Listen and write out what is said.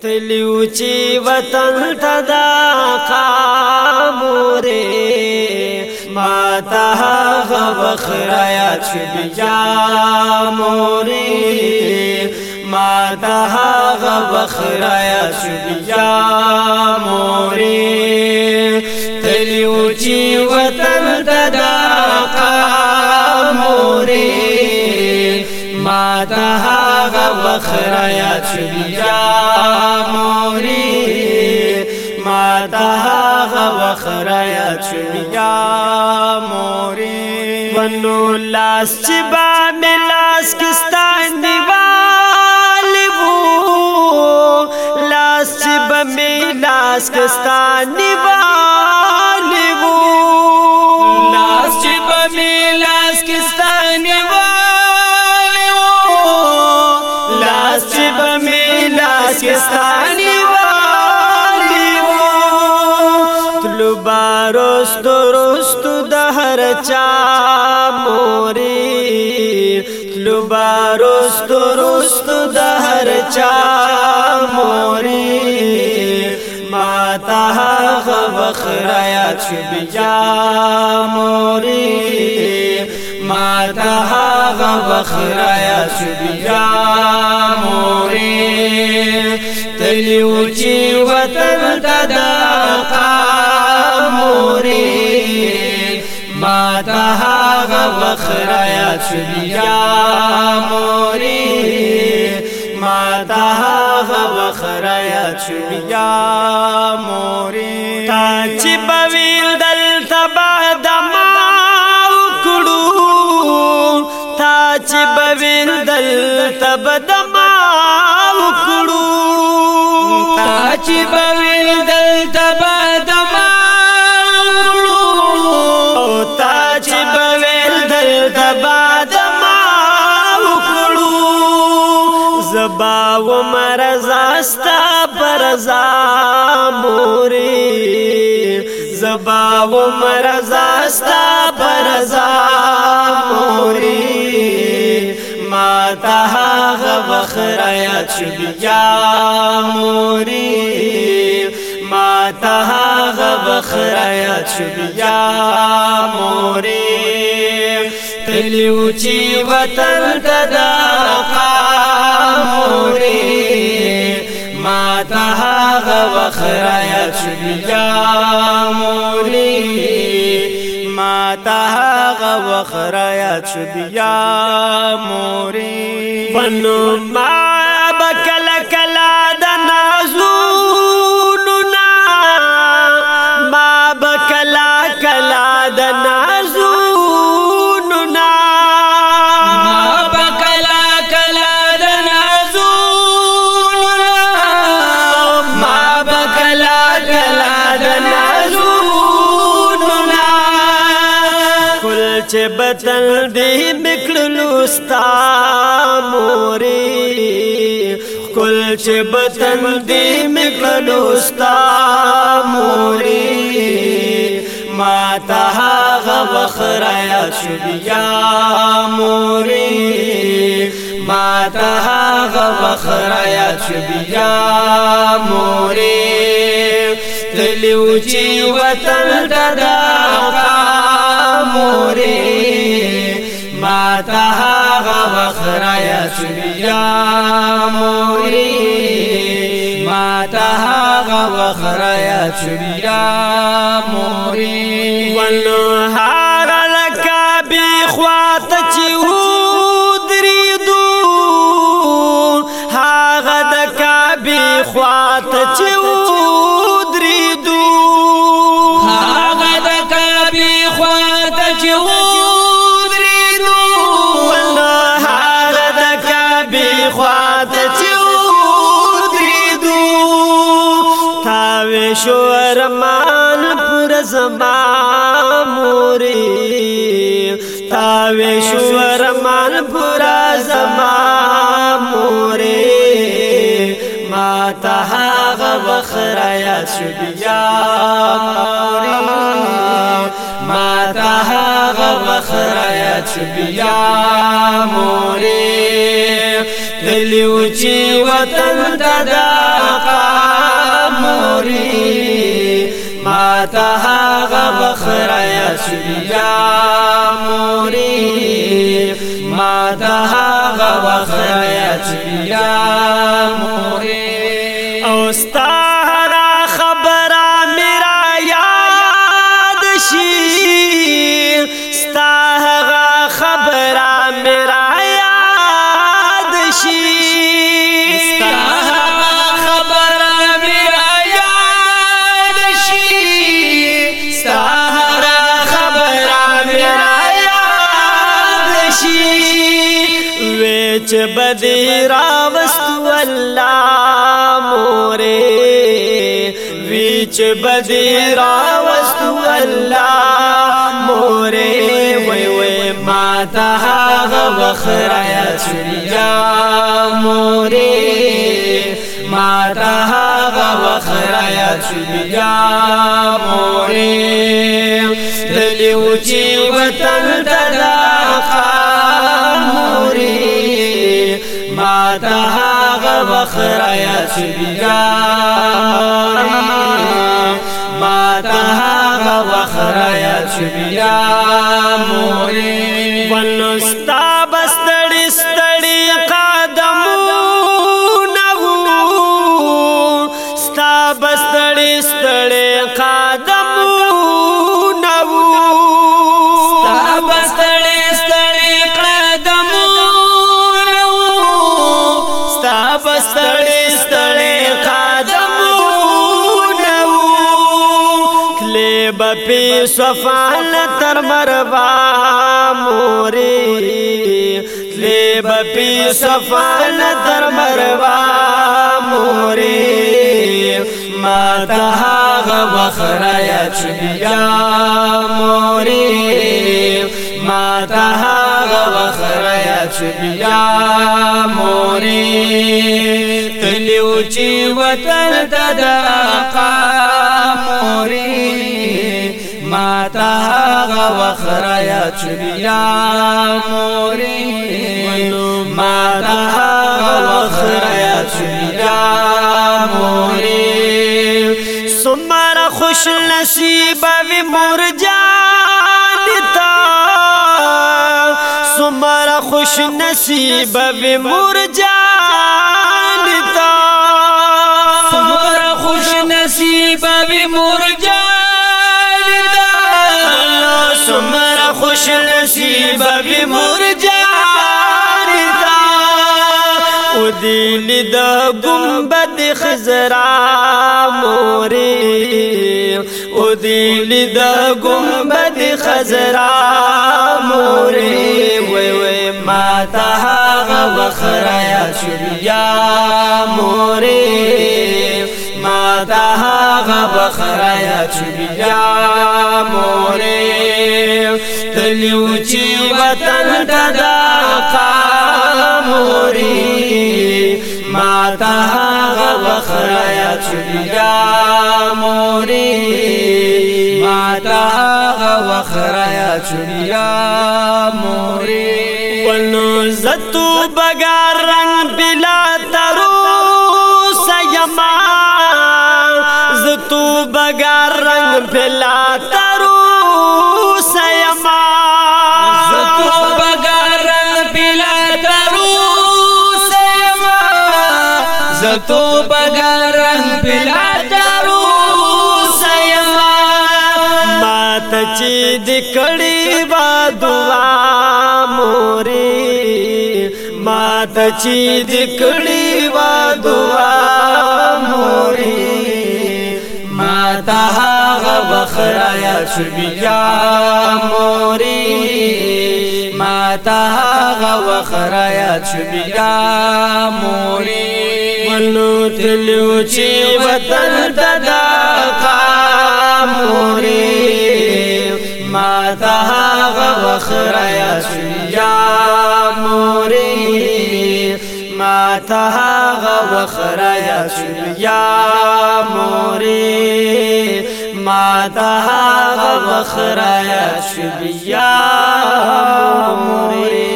تلیو چی وطن تدا خاموره ما تا غوخرا یا چبیا موره ما تا غوخرا یا چبیا موره تلیو چی وطن تدا خاموره ما تا بخرا یا چویا موری ما تا بخرا یا چویا موری ونو لاس چی با ملاس کستان دیوال وو لاس چی با ملاس کستان دیوال چا موري لوبارست رست د هر چا موري ما ته غوخرا یا چوبیا موري ما ته غوخرا یا چوبیا موري تلیو چې وطن تدا قا شبیا موری ما تا هغه خرایا شبیا موری تا چې بویل دل تبا دما وکړو تا چې بویل دل تبا دما وکړو تا چې زستا برزا موري زبا و مرزا ستا برزا موري ما ته غبخریا چبیا موري ما ته غبخریا چبیا موري تلیو چی وطن تدا قاموري ماتا هغه وخرایا چلیا موري ماتا هغه وخرایا چلیا موري بنو ما بکل کلا چې بدل دې نکړلو ستا موري کل چې بدل دې نکړلو ستا موري ما ته هغه وخرایا شو بیا موري ما ته هغه وخرایا شو بیا موري تلو چې وطن ددا رایا سویا موري ما ته هغه وخرایا سویا موري ولو هار لکا بي خوات چې ودري دو هغه د کابي خوات چې شو ارمان پر زما موري تاوي شو ارمان پر زما موري ما ته هغه وخرا یا شبیا ما ته هغه وخرا یا شبیا موري دلیو چې وطن ته دا موري ما تهاغ بخرا يا سبيا موري ما تهاغ بخرا يا سبيا موري او چې بدې راوستو الله مورې وی چې بدې راوستو الله مورې وای وای ما ته هغه وخرایا چریا مورې ما ته هغه وخرایا چریا مورې وطن ما تا هغه بخرا یا چې بیګار ما تا هغه بخرا یا چې بیګار موري صفال تر مروا موري تلی بپی صفال تر مروا موري ما تهاغ وخرایا چبیا موري ما تهاغ وخرایا چبیا موري تلیو چی وطن تدا تا ما تا چولہے مارا وخریا چولہے سمارا خوش نصیب جان تا سمارا خوش نصیب مور جان دی دا گمبد خزرا موری او دی دا گمبد خزرا موری وی وی ما تا هغه وخرایا شولیا موری ما تا هغه وخرایا شولیا موری تلیو چی وطن تدا موری ماتا هغه وخرایا چنیا موري ماتا هغه وخرایا چنیا موري ونو زتو بګار رنگ بلا ترو سيما زتو بګار رنگ بلا ترو تو بگرن پلا دارو سیما مات چی دکڑی با دعا موری مات چی دکڑی با دعا موری ماتا غبخرایا چو بیا موری ما تا هغه وخرا یاد شو بیا موري منو تلو چې وطن تدا قاموري ما تا هغه وخرا یاد شو بیا موري ما تا هغه وخرا یاد شو بیا موري ما دا غوخ را یاد شو بیا موري